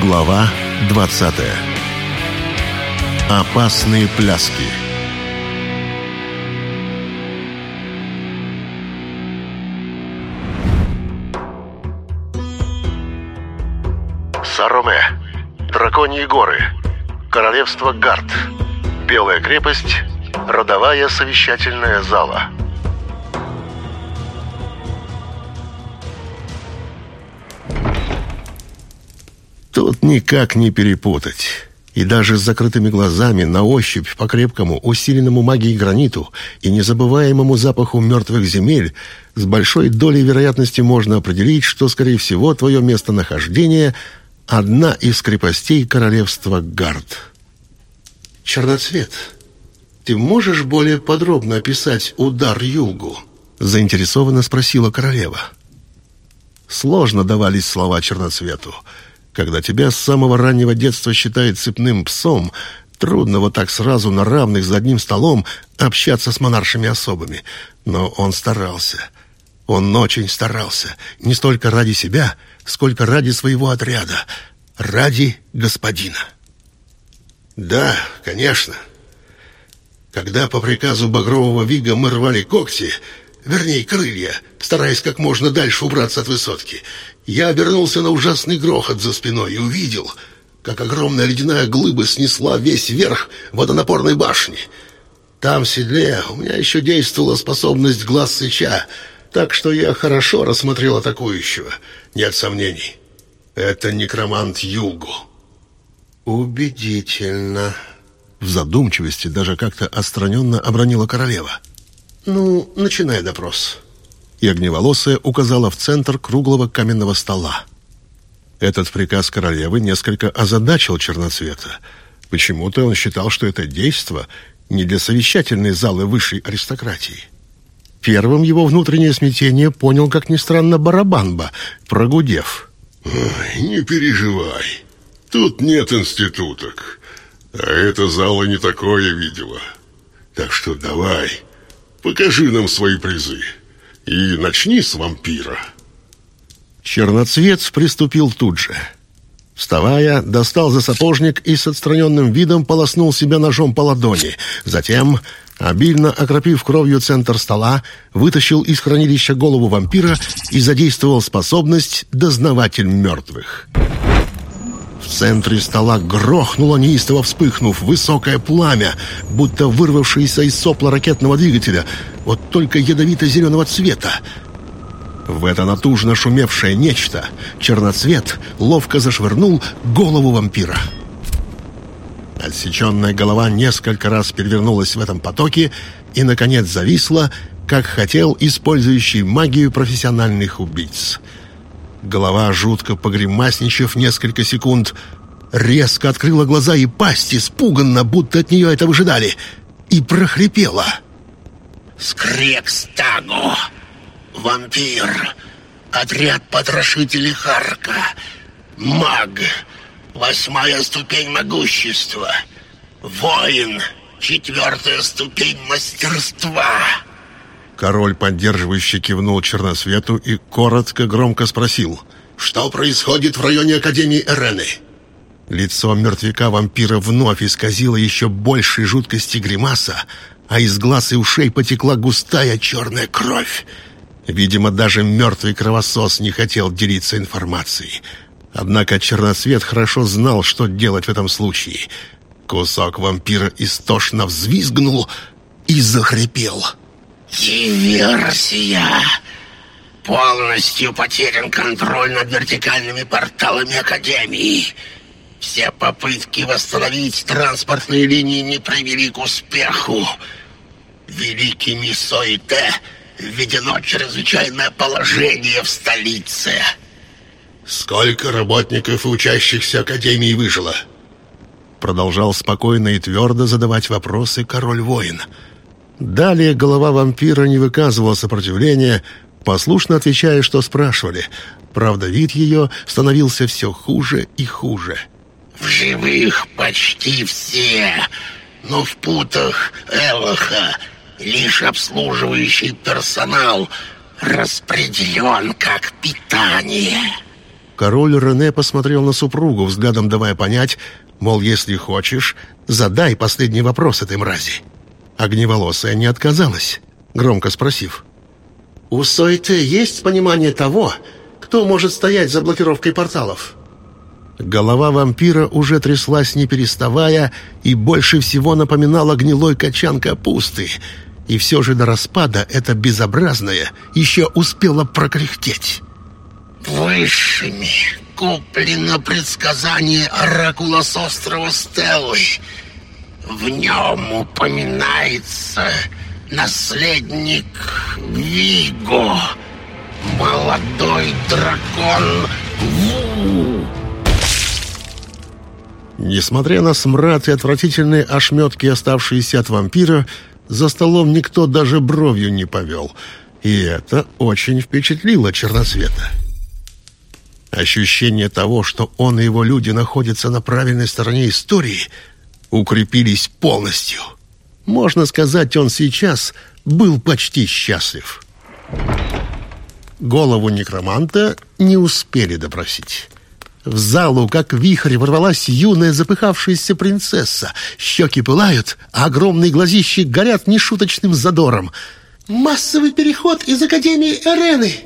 Глава 20 Опасные пляски. Сароме Драконьи горы Королевство Гард Белая крепость Родовая совещательная зала Тут никак не перепутать. И даже с закрытыми глазами, на ощупь, по крепкому, усиленному магией граниту и незабываемому запаху мертвых земель, с большой долей вероятности можно определить, что, скорее всего, твое местонахождение — одна из крепостей королевства Гард. «Черноцвет, ты можешь более подробно описать удар Юлгу?» — заинтересованно спросила королева. Сложно давались слова Черноцвету — когда тебя с самого раннего детства считают цепным псом, трудно вот так сразу на равных за одним столом общаться с монаршими особами. Но он старался. Он очень старался. Не столько ради себя, сколько ради своего отряда. Ради господина. Да, конечно. Когда по приказу Багрового Вига мы рвали когти, вернее, крылья, стараясь как можно дальше убраться от высотки, я обернулся на ужасный грохот за спиной и увидел, как огромная ледяная глыба снесла весь верх водонапорной башни. Там, в седле, у меня еще действовала способность глаз сыча, так что я хорошо рассмотрел атакующего. Нет сомнений. Это некромант Югу. Убедительно. В задумчивости даже как-то отстраненно обронила королева. Ну, начинай допрос и огневолосая указала в центр круглого каменного стола. Этот приказ королевы несколько озадачил Черноцвета. Почему-то он считал, что это действо не для совещательной залы высшей аристократии. Первым его внутреннее смятение понял, как ни странно, Барабанба, прогудев. Ой, «Не переживай, тут нет институток, а эта зала не такое видела. Так что давай, покажи нам свои призы». И начни с вампира. Черноцвет приступил тут же. Вставая, достал за сапожник и с отстраненным видом полоснул себя ножом по ладони. Затем, обильно окропив кровью центр стола, вытащил из хранилища голову вампира и задействовал способность «Дознаватель мертвых». В центре стола грохнуло, неистово вспыхнув, высокое пламя, будто вырвавшееся из сопла ракетного двигателя, вот только ядовито-зеленого цвета. В это натужно шумевшее нечто черноцвет ловко зашвырнул голову вампира. Отсеченная голова несколько раз перевернулась в этом потоке и, наконец, зависла, как хотел использующий магию профессиональных убийц — Голова, жутко погремасничав несколько секунд, резко открыла глаза и пасть, испуганно, будто от нее это выжидали, и прохрипела. «Скрекстагу! Вампир! Отряд потрошителей Харка! Маг! Восьмая ступень могущества! Воин! Четвертая ступень мастерства!» Король, поддерживающий, кивнул Черносвету и коротко, громко спросил. «Что происходит в районе Академии Эрены?» Лицо мертвяка-вампира вновь исказило еще большей жуткости гримаса, а из глаз и ушей потекла густая черная кровь. Видимо, даже мертвый кровосос не хотел делиться информацией. Однако Черносвет хорошо знал, что делать в этом случае. Кусок вампира истошно взвизгнул и захрипел. Диверсия! Полностью потерян контроль над вертикальными порталами Академии. Все попытки восстановить транспортные линии не привели к успеху. Великими Сойте введено чрезвычайное положение в столице. Сколько работников и учащихся Академии выжило? Продолжал спокойно и твердо задавать вопросы король-воин. — Далее голова вампира не выказывала сопротивления, послушно отвечая, что спрашивали. Правда, вид ее становился все хуже и хуже. «В живых почти все, но в путах Элоха лишь обслуживающий персонал распределен как питание». Король Рене посмотрел на супругу, взглядом давая понять, мол, если хочешь, задай последний вопрос этой мрази. Огневолосая не отказалась, громко спросив. «У Сойте есть понимание того, кто может стоять за блокировкой порталов?» Голова вампира уже тряслась не переставая и больше всего напоминала гнилой качан капусты. И все же до распада это безобразное еще успело прокряхтеть. Высшими куплено предсказание Оракула с острова Стеллы. В нем упоминается наследник Виго, молодой дракон Ву. Несмотря на смрад и отвратительные ошметки, оставшиеся от вампира, за столом никто даже бровью не повел. И это очень впечатлило Черносвета. Ощущение того, что он и его люди находятся на правильной стороне истории, укрепились полностью. Можно сказать, он сейчас был почти счастлив. Голову некроманта не успели допросить. В залу, как вихрь, ворвалась юная запыхавшаяся принцесса. Щеки пылают, а огромные глазищи горят нешуточным задором. «Массовый переход из Академии Эрены!»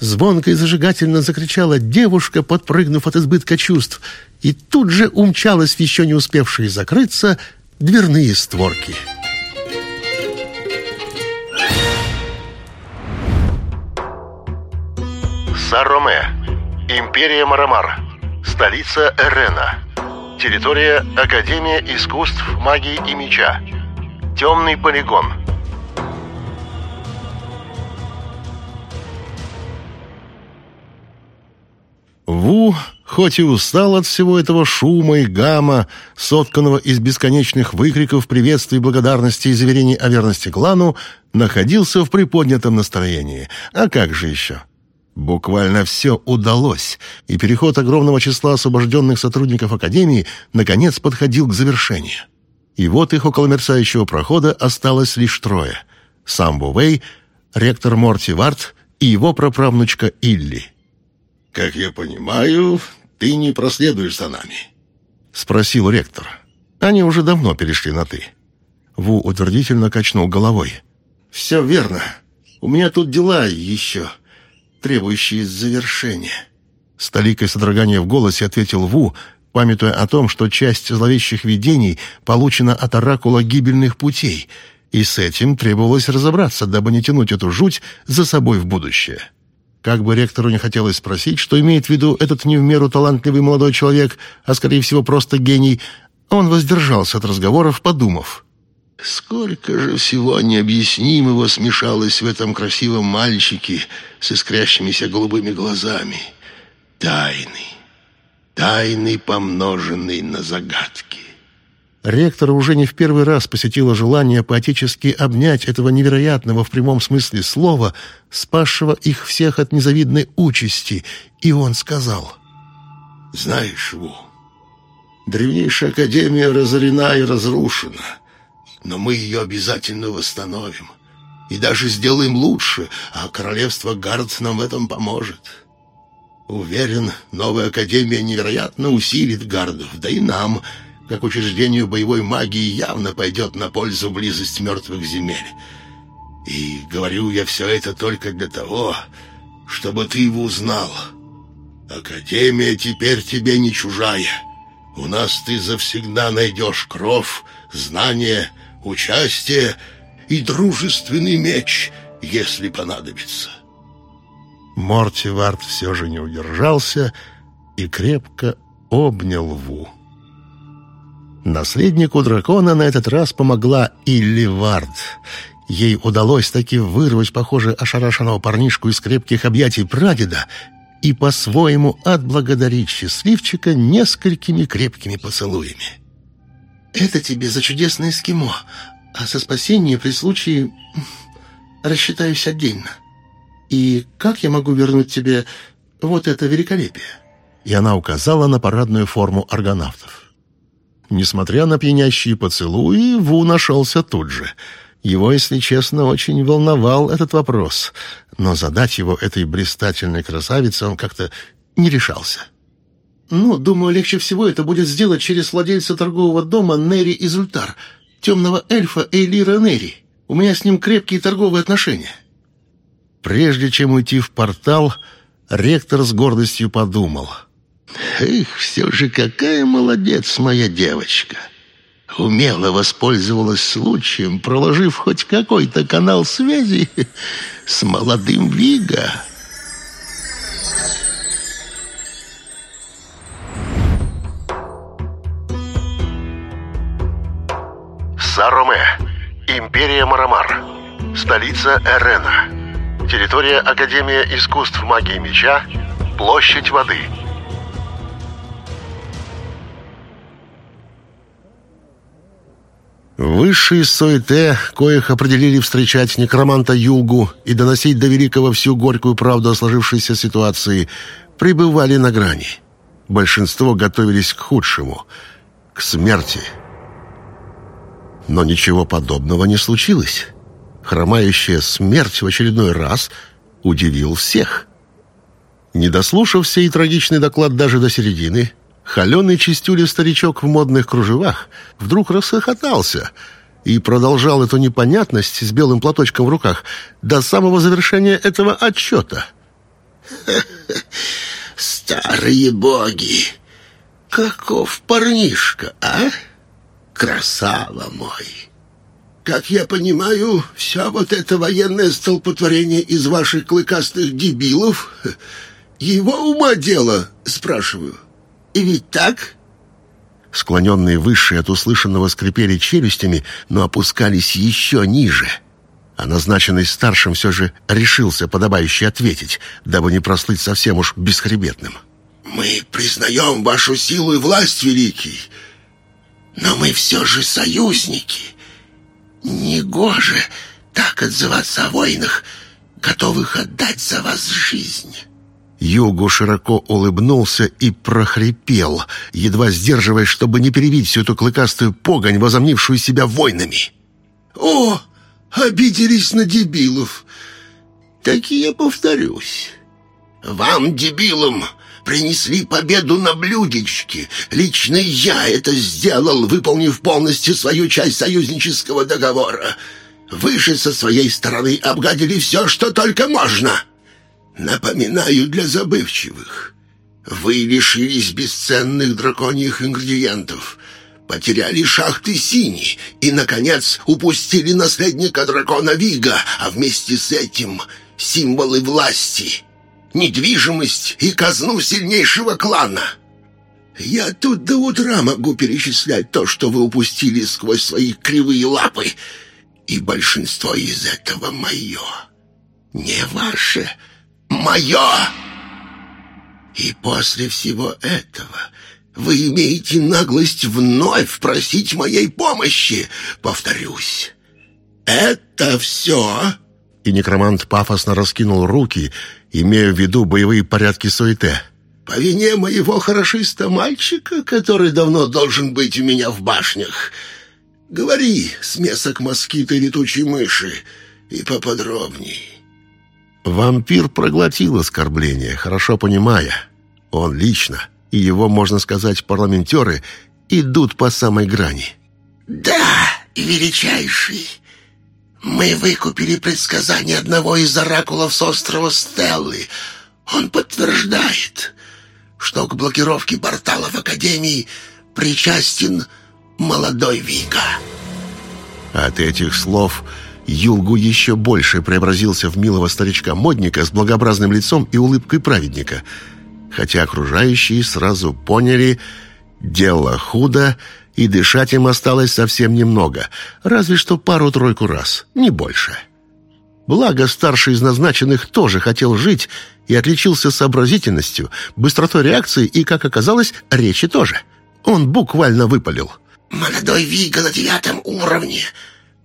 Звонко и зажигательно закричала девушка, подпрыгнув от избытка чувств, и тут же умчалась в еще не успевшие закрыться дверные створки. Сароме. Империя Марамар. Столица Эрена. Территория Академия искусств магии и меча. Темный полигон. Ву, хоть и устал от всего этого шума и гамма, сотканного из бесконечных выкриков приветствий, благодарности и заверений о верности клану, находился в приподнятом настроении. А как же еще? Буквально все удалось, и переход огромного числа освобожденных сотрудников Академии наконец подходил к завершению. И вот их около мерцающего прохода осталось лишь трое. Сам Бувей, ректор Морти Варт и его праправнучка Илли. «Как я понимаю, ты не проследуешь за нами?» — спросил ректор. Они уже давно перешли на «ты». Ву утвердительно качнул головой. «Все верно. У меня тут дела еще, требующие завершения». С толикой содрогания в голосе ответил Ву, памятуя о том, что часть зловещих видений получена от оракула гибельных путей, и с этим требовалось разобраться, дабы не тянуть эту жуть за собой в будущее. Как бы ректору не хотелось спросить, что имеет в виду этот не в меру талантливый молодой человек, а, скорее всего, просто гений, он воздержался от разговоров, подумав. «Сколько же всего необъяснимого смешалось в этом красивом мальчике с искрящимися голубыми глазами. Тайны, тайны, помноженные на загадки». Ректора уже не в первый раз посетило желание поотечески обнять этого невероятного в прямом смысле слова, спасшего их всех от незавидной участи, и он сказал, «Знаешь, Ву, древнейшая академия разорена и разрушена, но мы ее обязательно восстановим и даже сделаем лучше, а королевство Гард нам в этом поможет». Уверен, новая академия невероятно усилит гардов, да и нам – как учреждению боевой магии явно пойдет на пользу близость мертвых земель. И говорю я все это только для того, чтобы ты его узнал. Академия теперь тебе не чужая. У нас ты завсегда найдешь кровь, знания, участие и дружественный меч, если понадобится. Морти Вард все же не удержался и крепко обнял Ву. Наследнику дракона на этот раз помогла Илливард. Ей удалось таки вырвать, похоже, ошарашенного парнишку из крепких объятий прадеда и по-своему отблагодарить счастливчика несколькими крепкими поцелуями. «Это тебе за чудесное эскимо, а со спасением при случае рассчитаюсь отдельно. И как я могу вернуть тебе вот это великолепие?» И она указала на парадную форму аргонавтов. Несмотря на пьянящие поцелуи, Ву нашелся тут же. Его, если честно, очень волновал этот вопрос, но задать его этой блистательной красавице он как-то не решался. «Ну, думаю, легче всего это будет сделать через владельца торгового дома Нери Изультар, темного эльфа Эйлира Нери. У меня с ним крепкие торговые отношения». Прежде чем уйти в портал, ректор с гордостью подумал. «Эх, все же какая молодец моя девочка!» Умело воспользовалась случаем, проложив хоть какой-то канал связи с молодым Вига. Сароме. Империя Марамар. Столица Эрена. Территория Академия искусств магии меча. Площадь воды. Высшие Соите, коих определили встречать некроманта Юлгу и доносить до Великого всю горькую правду о сложившейся ситуации, пребывали на грани. Большинство готовились к худшему, к смерти. Но ничего подобного не случилось. Хромающая смерть в очередной раз удивил всех. Не дослушав сей трагичный доклад даже до середины, Холеный чистюли старичок в модных кружевах вдруг расхохотался и продолжал эту непонятность с белым платочком в руках до самого завершения этого отчета. Старые боги! Каков парнишка, а? Красава мой! Как я понимаю, все вот это военное столпотворение из ваших клыкастых дебилов его ума дело, спрашиваю. И ведь так?» Склоненные выше от услышанного скрипели челюстями, но опускались еще ниже. А назначенный старшим все же решился подобающе ответить, дабы не прослыть совсем уж бесхребетным. «Мы признаем вашу силу и власть, Великий, но мы все же союзники. Негоже так отзываться о войнах, готовых отдать за вас жизнь». Югу широко улыбнулся и прохрипел, едва сдерживаясь, чтобы не перевить всю эту клыкастую погонь, возомнившую себя войнами. «О, обиделись на дебилов! Так и я повторюсь. Вам, дебилам, принесли победу на блюдечке. Лично я это сделал, выполнив полностью свою часть союзнического договора. Вы же со своей стороны обгадили все, что только можно!» Напоминаю для забывчивых. Вы лишились бесценных драконьих ингредиентов, потеряли шахты Сини и, наконец, упустили наследника дракона Вига, а вместе с этим символы власти, недвижимость и казну сильнейшего клана. Я тут до утра могу перечислять то, что вы упустили сквозь свои кривые лапы, и большинство из этого мое, не ваше, — мое. И после всего этого вы имеете наглость вновь просить моей помощи. Повторюсь, это все...» И некромант пафосно раскинул руки, имея в виду боевые порядки Суэте. «По вине моего хорошиста-мальчика, который давно должен быть у меня в башнях. Говори, смесок москита и летучей мыши, и поподробней». Вампир проглотил оскорбление, хорошо понимая. Он лично, и его, можно сказать, парламентеры, идут по самой грани. «Да, величайший, мы выкупили предсказание одного из оракулов с острова Стеллы. Он подтверждает, что к блокировке порталов Академии причастен молодой Вика». От этих слов Юлгу еще больше преобразился в милого старичка-модника с благообразным лицом и улыбкой праведника, хотя окружающие сразу поняли «дело худо», и дышать им осталось совсем немного, разве что пару-тройку раз, не больше. Благо, старший из назначенных тоже хотел жить и отличился сообразительностью, быстротой реакции и, как оказалось, речи тоже. Он буквально выпалил. «Молодой Вига на девятом уровне!»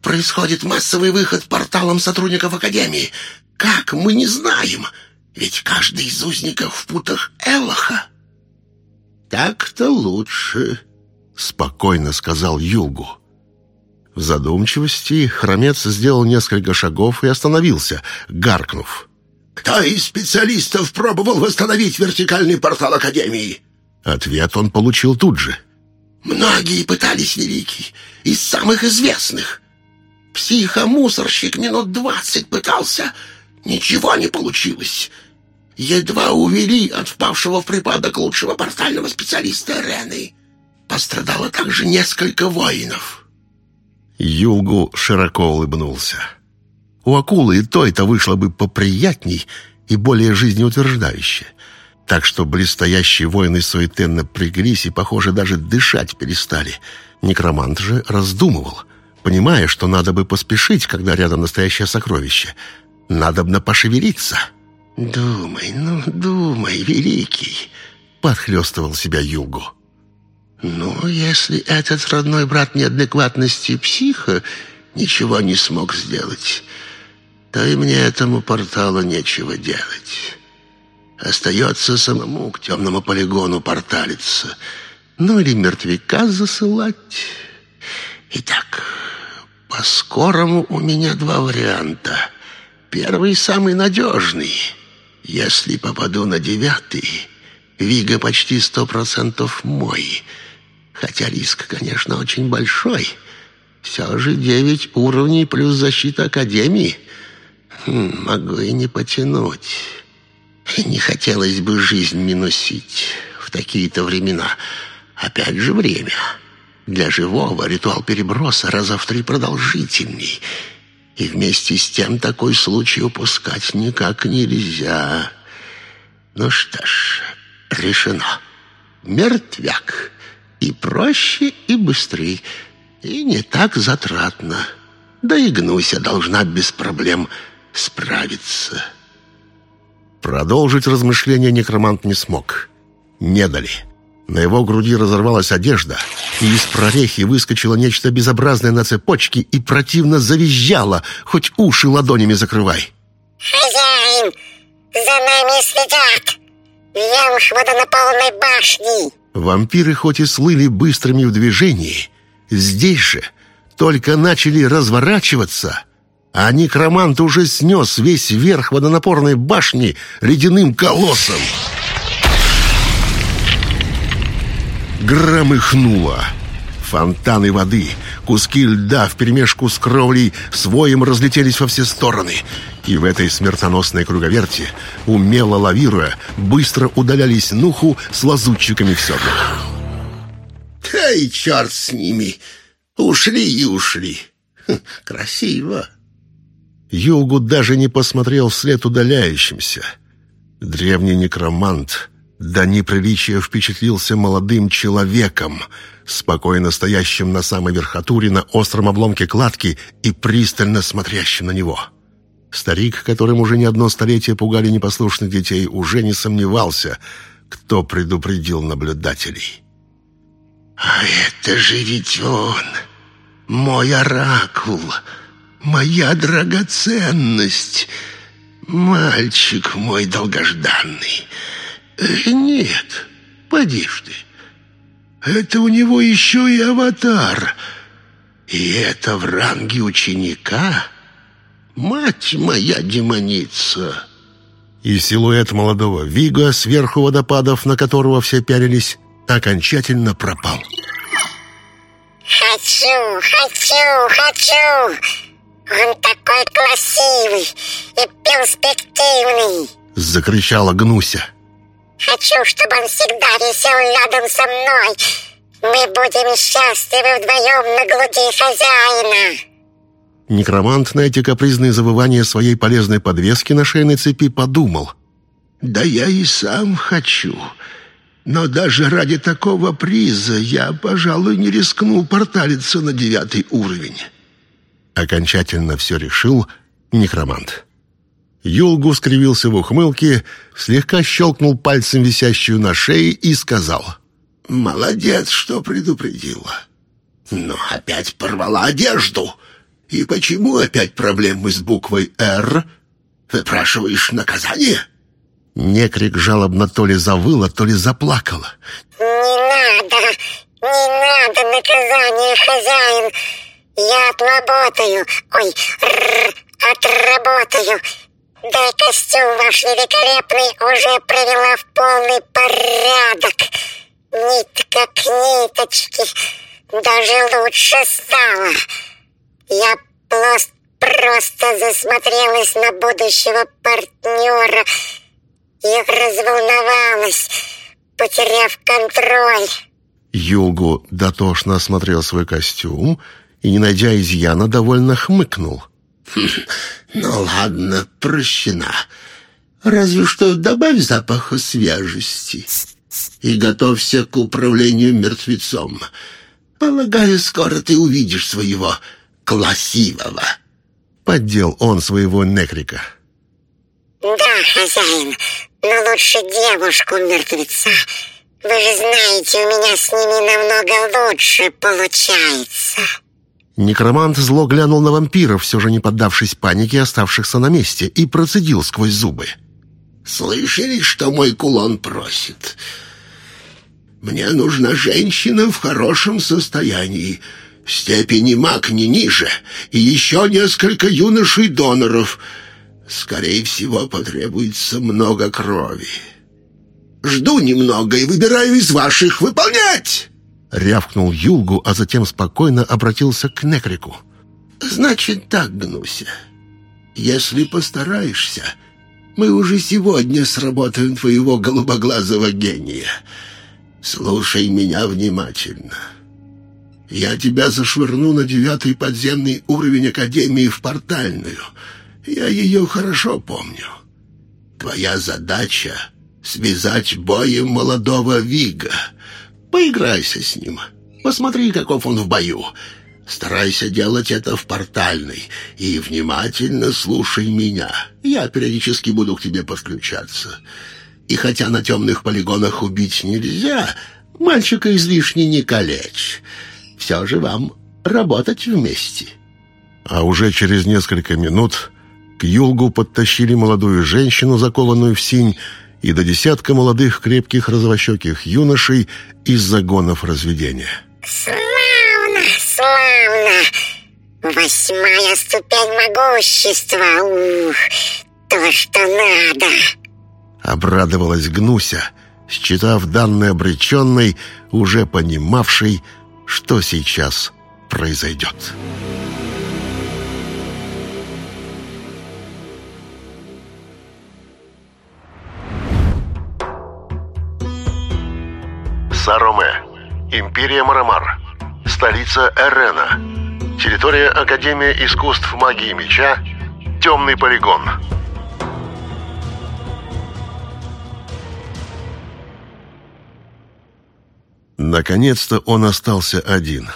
Происходит массовый выход порталом сотрудников Академии. Как, мы не знаем. Ведь каждый из узников в путах Элоха. «Так-то лучше», — спокойно сказал Юлгу. В задумчивости хромец сделал несколько шагов и остановился, гаркнув. Кто из специалистов пробовал восстановить вертикальный портал Академии? Ответ он получил тут же. Многие пытались, Великий, из самых известных. Психомусорщик минут двадцать пытался, ничего не получилось. Едва увели от впавшего в припадок лучшего портального специалиста Рены. Пострадало также несколько воинов. Юлгу широко улыбнулся. У акулы и той-то вышло бы поприятней и более жизнеутверждающе. Так что блестящие воины суетенно напряглись и, похоже, даже дышать перестали. Некромант же раздумывал, понимая, что надо бы поспешить, когда рядом настоящее сокровище. Надобно пошевелиться. «Думай, ну думай, великий!» — подхлестывал себя Югу. «Ну, если этот родной брат неадекватности психа ничего не смог сделать, то и мне этому порталу нечего делать. Остается самому к темному полигону порталиться, ну или мертвяка засылать. Итак, по-скорому у меня два варианта. Первый самый надежный. Если попаду на девятый, Вига почти сто процентов мой. Хотя риск, конечно, очень большой. Все же девять уровней плюс защита Академии — Хм, могу и не потянуть. Не хотелось бы жизнь минусить в такие-то времена. Опять же время. Для живого ритуал переброса раза в три продолжительней. И вместе с тем такой случай упускать никак нельзя. Ну что ж, решено. Мертвяк. И проще, и быстрее. И не так затратно. Да и Гнуся должна без проблем справиться. Продолжить размышления некромант не смог. Не дали. На его груди разорвалась одежда, и из прорехи выскочило нечто безобразное на цепочке и противно завизжало, хоть уши ладонями закрывай. «Хозяин, за нами следят! Я уж водонапалной башни!» Вампиры хоть и слыли быстрыми в движении, здесь же только начали разворачиваться — а некромант уже снес весь верх водонапорной башни ледяным колоссом. Громыхнуло. Фонтаны воды, куски льда вперемешку с кровлей своим разлетелись во все стороны. И в этой смертоносной круговерти, умело лавируя, быстро удалялись Нуху с лазутчиками в седлах. Да и черт с ними! Ушли и ушли. Хм, красиво. Юлгу даже не посмотрел вслед удаляющимся. Древний некромант до неприличия впечатлился молодым человеком, спокойно стоящим на самой верхотуре на остром обломке кладки и пристально смотрящим на него. Старик, которым уже не одно столетие пугали непослушных детей, уже не сомневался, кто предупредил наблюдателей. «А это же ведь он, мой оракул!» моя драгоценность, мальчик мой долгожданный. Нет, поди ж ты. Это у него еще и аватар. И это в ранге ученика. Мать моя демоница. И силуэт молодого Вига сверху водопадов, на которого все пялились, окончательно пропал. «Хочу, хочу, хочу!» Он такой красивый и перспективный!» Закричала Гнуся. «Хочу, чтобы он всегда висел рядом со мной. Мы будем счастливы вдвоем на груди хозяина!» Некромант на эти капризные завывания своей полезной подвески на шейной цепи подумал. «Да я и сам хочу. Но даже ради такого приза я, пожалуй, не рискну порталиться на девятый уровень». Окончательно все решил некромант. Юлгу скривился в ухмылке, слегка щелкнул пальцем висящую на шее и сказал. «Молодец, что предупредила. Но опять порвала одежду. И почему опять проблемы с буквой «Р»? Выпрашиваешь наказание?» Некрик жалобно то ли завыла, то ли заплакала. «Не надо, не надо наказание, хозяин!» Я отработаю, ой, р, отработаю. Да и костюм ваш великолепный уже привела в полный порядок. Нитка к ниточке. Даже лучше стало. Я просто просто засмотрелась на будущего партнера и разволновалась, потеряв контроль. Юлгу дотошно осмотрел свой костюм и, не найдя изъяна, довольно хмыкнул. «Ну ладно, прощена. Разве что добавь запаха свежести и готовься к управлению мертвецом. Полагаю, скоро ты увидишь своего классивого». Поддел он своего некрика. «Да, хозяин, но лучше девушку-мертвеца. Вы же знаете, у меня с ними намного лучше получается». Некромант зло глянул на вампиров, все же не поддавшись панике оставшихся на месте, и процедил сквозь зубы. «Слышали, что мой кулон просит? Мне нужна женщина в хорошем состоянии, степени маг не ниже, и еще несколько юношей-доноров. Скорее всего, потребуется много крови. Жду немного и выбираю из ваших выполнять!» Рявкнул Юлгу, а затем спокойно обратился к Некрику. «Значит так, Гнуся, если постараешься, мы уже сегодня сработаем твоего голубоглазого гения. Слушай меня внимательно. Я тебя зашвырну на девятый подземный уровень Академии в портальную. Я ее хорошо помню. Твоя задача — связать боем молодого Вига — Поиграйся с ним. Посмотри, каков он в бою. Старайся делать это в портальной и внимательно слушай меня. Я периодически буду к тебе подключаться. И хотя на темных полигонах убить нельзя, мальчика излишне не калечь. Все же вам работать вместе». А уже через несколько минут к Юлгу подтащили молодую женщину, закованную в синь, и до десятка молодых крепких розовощеких юношей из загонов разведения. «Славно, славно! Восьмая ступень могущества! Ух, то, что надо!» Обрадовалась Гнуся, считав данной обреченной, уже понимавшей, что сейчас произойдет. Сароме. Империя Марамар. Столица Эрена. Территория Академия искусств магии меча. Темный полигон. Наконец-то он остался один.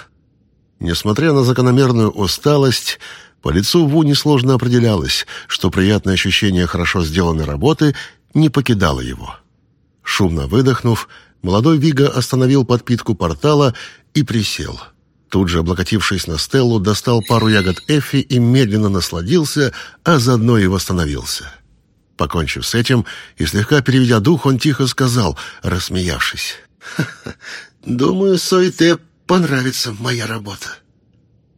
Несмотря на закономерную усталость, по лицу Ву несложно определялось, что приятное ощущение хорошо сделанной работы не покидало его. Шумно выдохнув, Молодой Вига остановил подпитку портала и присел. Тут же, облокотившись на Стеллу, достал пару ягод Эффи и медленно насладился, а заодно и восстановился. Покончив с этим и слегка переведя дух, он тихо сказал, рассмеявшись. «Ха -ха, «Думаю, Сойте понравится моя работа».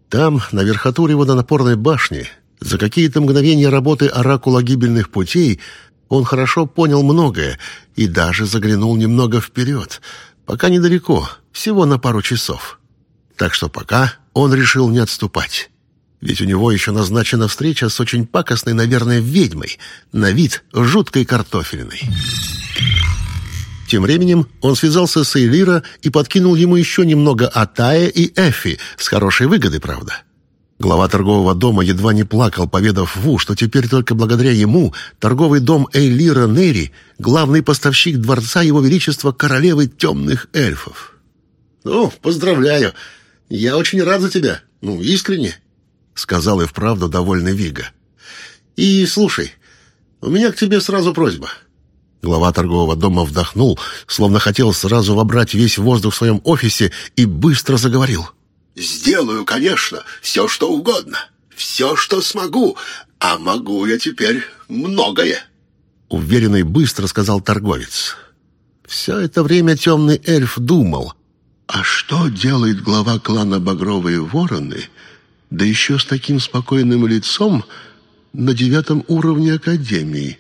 Там, на верхотуре водонапорной башни, за какие-то мгновения работы оракула гибельных путей, он хорошо понял многое и даже заглянул немного вперед, пока недалеко, всего на пару часов. Так что пока он решил не отступать. Ведь у него еще назначена встреча с очень пакостной, наверное, ведьмой, на вид жуткой картофельной. Тем временем он связался с Эйлира и подкинул ему еще немного Атая и Эфи, с хорошей выгодой, правда. Глава торгового дома едва не плакал, поведав Ву, что теперь только благодаря ему торговый дом Эйлира Нери — главный поставщик дворца Его Величества Королевы Темных Эльфов. «Ну, поздравляю. Я очень рад за тебя. Ну, искренне», — сказал и вправду довольный Вига. «И слушай, у меня к тебе сразу просьба». Глава торгового дома вдохнул, словно хотел сразу вобрать весь воздух в своем офисе и быстро заговорил. Сделаю, конечно, все, что угодно. Все, что смогу. А могу я теперь многое. Уверенно и быстро сказал торговец. Все это время темный эльф думал. А что делает глава клана Багровые Вороны, да еще с таким спокойным лицом, на девятом уровне Академии.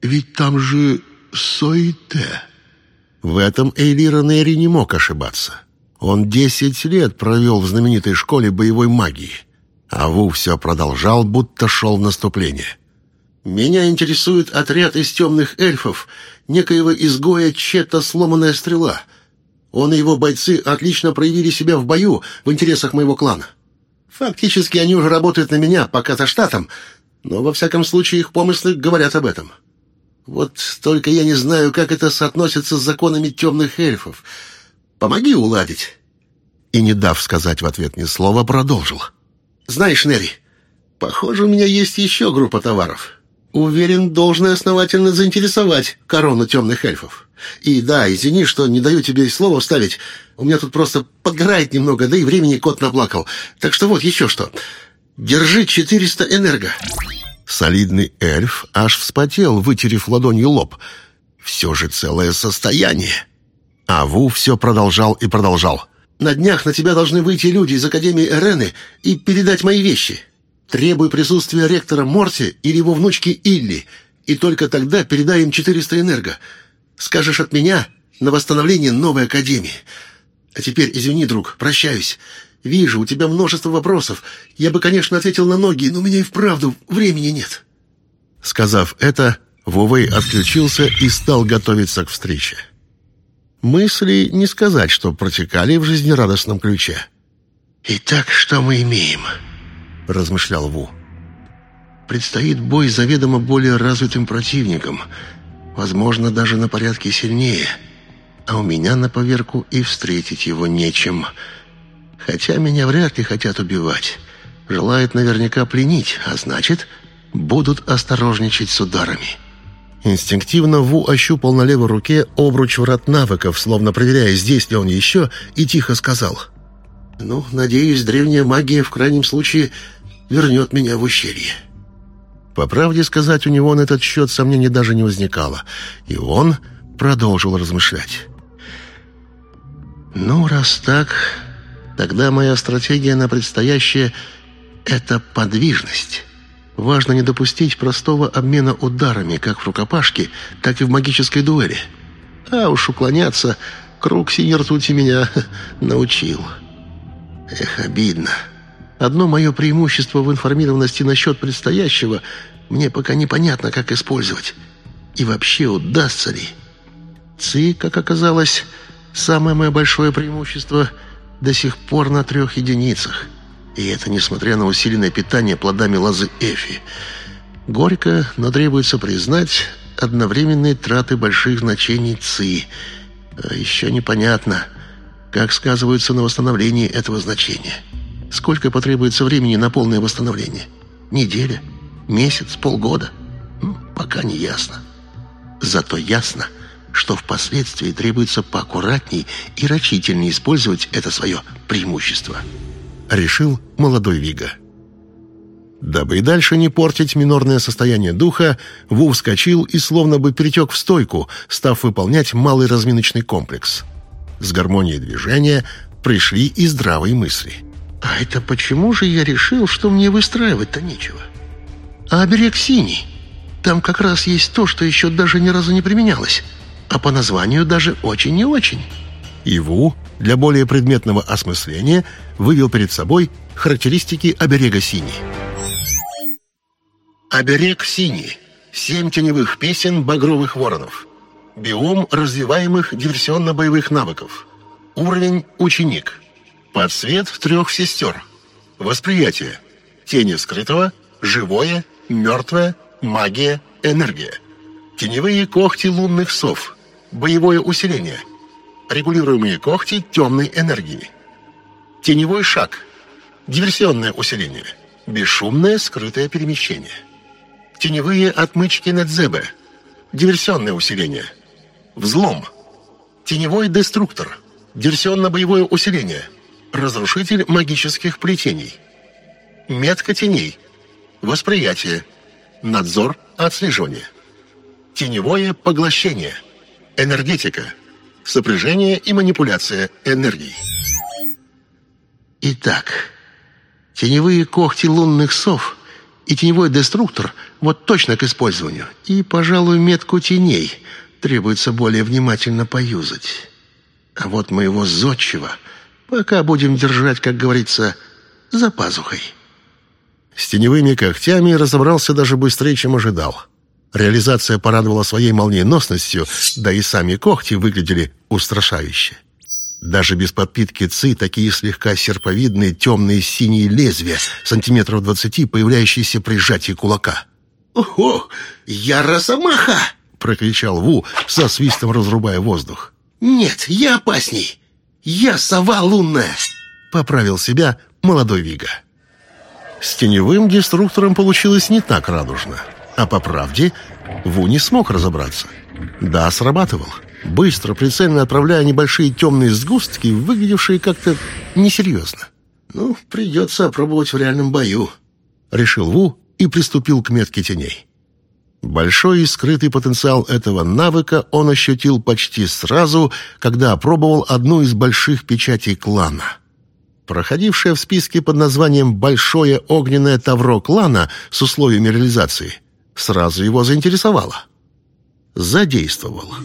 Ведь там же Сойте. В этом Эйлира Нери не мог ошибаться. Он десять лет провел в знаменитой школе боевой магии. А Ву все продолжал, будто шел в наступление. «Меня интересует отряд из темных эльфов, некоего изгоя Чета «Сломанная стрела». Он и его бойцы отлично проявили себя в бою в интересах моего клана. Фактически они уже работают на меня, пока за штатом, но во всяком случае их помыслы говорят об этом. Вот только я не знаю, как это соотносится с законами темных эльфов. Помоги уладить». И, не дав сказать в ответ ни слова, продолжил. «Знаешь, Нерри, похоже, у меня есть еще группа товаров. Уверен, должно основательно заинтересовать корону темных эльфов. И да, извини, что не даю тебе слова вставить. У меня тут просто подгорает немного, да и времени кот наплакал. Так что вот еще что. Держи 400 энерго». Солидный эльф аж вспотел, вытерев ладонью лоб. «Все же целое состояние». А Ву все продолжал и продолжал. На днях на тебя должны выйти люди из Академии Эрены и передать мои вещи. Требуй присутствия ректора Морти или его внучки Илли, и только тогда передай им 400 энерго. Скажешь от меня на восстановление новой Академии. А теперь, извини, друг, прощаюсь. Вижу, у тебя множество вопросов. Я бы, конечно, ответил на ноги, но у меня и вправду времени нет». Сказав это, Вовей отключился и стал готовиться к встрече. Мысли не сказать, что протекали в жизнерадостном ключе. «Итак, что мы имеем?» — размышлял Ву. «Предстоит бой заведомо более развитым противником, возможно, даже на порядке сильнее, а у меня на поверку и встретить его нечем. Хотя меня вряд ли хотят убивать, желают наверняка пленить, а значит, будут осторожничать с ударами». Инстинктивно Ву ощупал на левой руке обруч врат навыков, словно проверяя, здесь ли он еще, и тихо сказал. «Ну, надеюсь, древняя магия в крайнем случае вернет меня в ущелье». По правде сказать, у него на этот счет сомнений даже не возникало, и он продолжил размышлять. «Ну, раз так, тогда моя стратегия на предстоящее — это подвижность». Важно не допустить простого обмена ударами, как в рукопашке, так и в магической дуэли. А уж уклоняться круг синей ртути меня научил. Эх, обидно. Одно мое преимущество в информированности насчет предстоящего мне пока непонятно, как использовать. И вообще, удастся ли? ЦИ, как оказалось, самое мое большое преимущество до сих пор на трех единицах – и это несмотря на усиленное питание плодами лозы Эфи. Горько, но требуется признать одновременные траты больших значений ЦИ. А еще непонятно, как сказываются на восстановлении этого значения. Сколько потребуется времени на полное восстановление? Неделя? Месяц? Полгода? Пока не ясно. Зато ясно, что впоследствии требуется поаккуратней и рачительнее использовать это свое преимущество решил молодой Вига. Дабы и дальше не портить минорное состояние духа, Ву вскочил и словно бы перетек в стойку, став выполнять малый разминочный комплекс. С гармонией движения пришли и здравые мысли. «А это почему же я решил, что мне выстраивать-то нечего? А оберег синий. Там как раз есть то, что еще даже ни разу не применялось, а по названию даже очень не очень». И Ву для более предметного осмысления вывел перед собой характеристики оберега синий. Оберег синий. Семь теневых песен багровых воронов. Биом развиваемых диверсионно-боевых навыков. Уровень ученик. Подсвет трех сестер. Восприятие. Тени скрытого, живое, мертвое, магия, энергия. Теневые когти лунных сов. Боевое усиление – регулируемые когти темной энергии. Теневой шаг. Диверсионное усиление. Бесшумное скрытое перемещение. Теневые отмычки Недзебе. Диверсионное усиление. Взлом. Теневой деструктор. Диверсионно-боевое усиление. Разрушитель магических плетений. Метка теней. Восприятие. Надзор, отслеживание. Теневое поглощение. Энергетика сопряжение и манипуляция энергией. Итак, теневые когти лунных сов и теневой деструктор вот точно к использованию. И, пожалуй, метку теней требуется более внимательно поюзать. А вот моего зодчего пока будем держать, как говорится, за пазухой. С теневыми когтями разобрался даже быстрее, чем ожидал. Реализация порадовала своей молниеносностью, да и сами когти выглядели устрашающе. Даже без подпитки ЦИ такие слегка серповидные темные синие лезвия, сантиметров двадцати, появляющиеся при сжатии кулака. «Ого! Я Росомаха!» — прокричал Ву, со свистом разрубая воздух. «Нет, я опасней! Я сова лунная!» — поправил себя молодой Вига. С теневым деструктором получилось не так радужно. А по правде, Ву не смог разобраться. Да, срабатывал. Быстро, прицельно отправляя небольшие темные сгустки, выглядевшие как-то несерьезно. «Ну, придется опробовать в реальном бою», — решил Ву и приступил к метке теней. Большой и скрытый потенциал этого навыка он ощутил почти сразу, когда опробовал одну из больших печатей клана — проходившая в списке под названием «Большое огненное тавро клана» с условиями реализации, сразу его заинтересовала. Задействовала.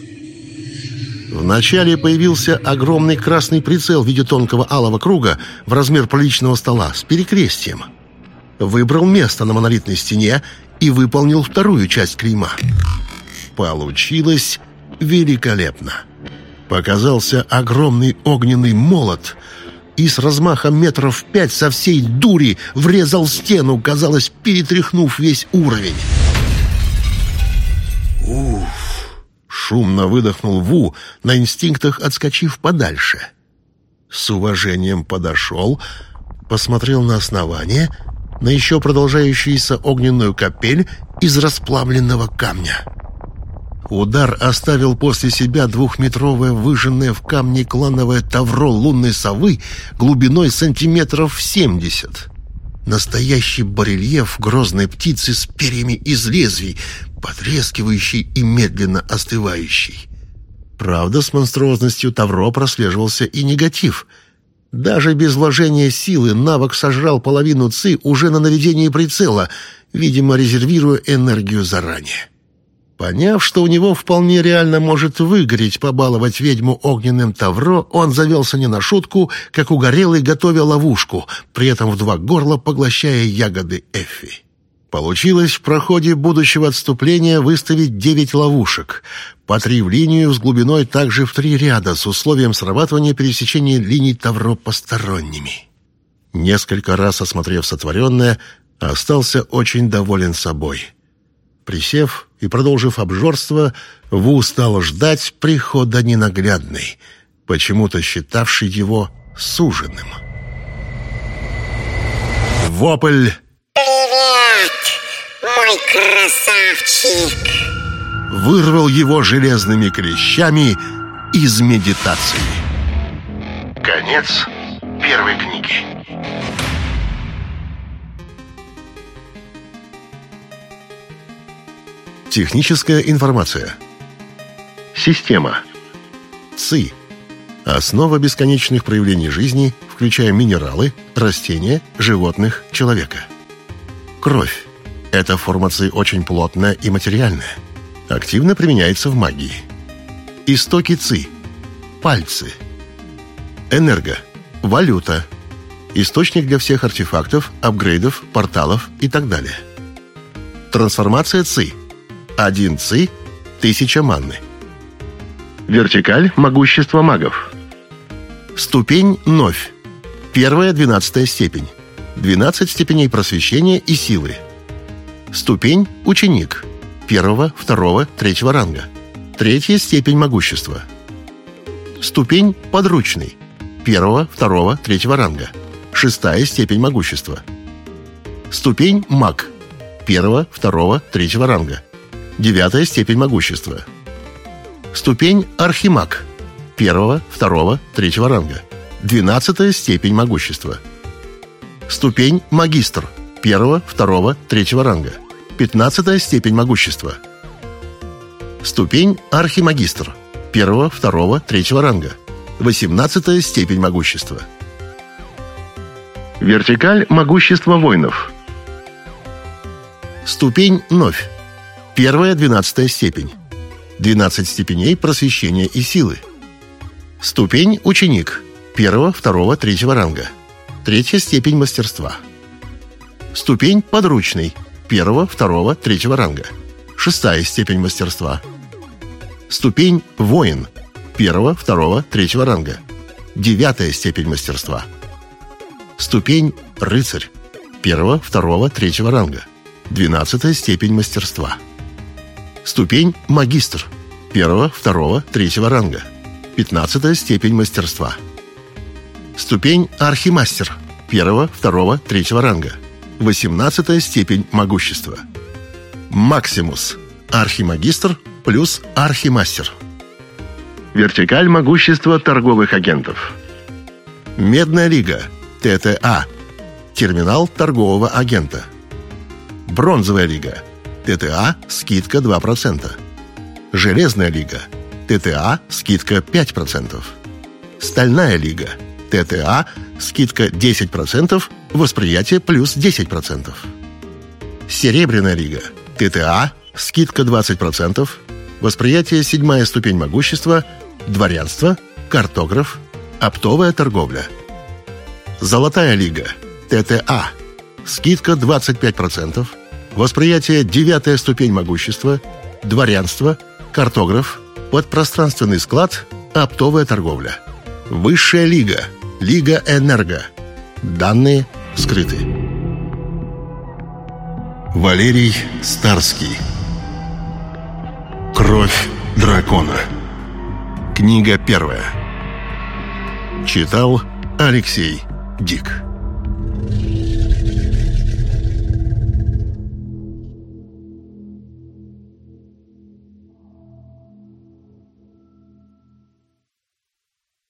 Вначале появился огромный красный прицел в виде тонкого алого круга в размер приличного стола с перекрестием. Выбрал место на монолитной стене и выполнил вторую часть клейма. Получилось великолепно. Показался огромный огненный молот — и с размахом метров пять со всей дури врезал стену, казалось, перетряхнув весь уровень. Уф! Шумно выдохнул Ву, на инстинктах отскочив подальше. С уважением подошел, посмотрел на основание, на еще продолжающуюся огненную капель из расплавленного камня. Удар оставил после себя двухметровое выжженное в камне клановое тавро лунной совы глубиной сантиметров семьдесят. Настоящий барельеф грозной птицы с перьями из лезвий, потрескивающий и медленно остывающий. Правда, с монструозностью Тавро прослеживался и негатив. Даже без вложения силы навык сожрал половину ЦИ уже на наведении прицела, видимо, резервируя энергию заранее. Поняв, что у него вполне реально может выгореть побаловать ведьму огненным тавро, он завелся не на шутку, как угорелый, готовя ловушку, при этом в два горла поглощая ягоды Эффи. Получилось в проходе будущего отступления выставить девять ловушек, по три в линию с глубиной также в три ряда, с условием срабатывания пересечения линий Тавро посторонними. Несколько раз осмотрев сотворенное, остался очень доволен собой. Присев и продолжив обжорство, Ву стал ждать прихода ненаглядной, почему-то считавший его суженным. Вопль «Привет, мой красавчик!» вырвал его железными клещами из медитации. Конец первой книги. Техническая информация. Система. ЦИ. Основа бесконечных проявлений жизни, включая минералы, растения, животных, человека. Кровь. Эта форма ЦИ очень плотная и материальная. Активно применяется в магии. Истоки ЦИ. Пальцы. Энерго. Валюта. Источник для всех артефактов, апгрейдов, порталов и так далее. Трансформация ЦИ – один ци – тысяча манны. Вертикаль – могущество магов. Ступень – новь. Первая – двенадцатая степень. Двенадцать степеней просвещения и силы. Ступень – ученик. Первого, второго, третьего ранга. Третья степень могущества. Ступень – подручный. Первого, второго, третьего ранга. Шестая степень могущества. Ступень – маг. Первого, второго, третьего ранга. Девятая степень могущества. Ступень Архимаг. Первого, второго, третьего ранга. Двенадцатая степень могущества. Ступень Магистр. Первого, второго, третьего ранга. Пятнадцатая степень могущества. Ступень Архимагистр. Первого, второго, третьего ранга. Восемнадцатая степень могущества. Вертикаль могущества воинов. Ступень «Новь». Первая двенадцатая степень. 12 степеней просвещения и силы. Ступень «Ученик» первого, второго, третьего ранга. Третья степень мастерства. Ступень «Подручный» первого, второго, третьего ранга. Шестая степень мастерства. Ступень «Воин» первого, второго, третьего ранга. Девятая степень мастерства. Ступень «Рыцарь» первого, второго, третьего ранга. Двенадцатая степень мастерства. Ступень «Магистр» первого, второго, третьего ранга. Пятнадцатая степень мастерства. Ступень «Архимастер» первого, второго, третьего ранга. Восемнадцатая степень могущества. Максимус. Архимагистр плюс архимастер. Вертикаль могущества торговых агентов. Медная лига. ТТА. Терминал торгового агента. Бронзовая лига. ТТА скидка 2%. Железная лига. ТТА скидка 5%. Стальная лига. ТТА скидка 10%, восприятие плюс 10%. Серебряная лига. ТТА скидка 20%, восприятие седьмая ступень могущества, дворянство, картограф, оптовая торговля. Золотая лига. ТТА. Скидка 25%, восприятие девятая ступень могущества, дворянство, картограф, подпространственный склад, оптовая торговля. Высшая лига. Лига Энерго. Данные скрыты. Валерий Старский. Кровь дракона. Книга первая. Читал Алексей Дик.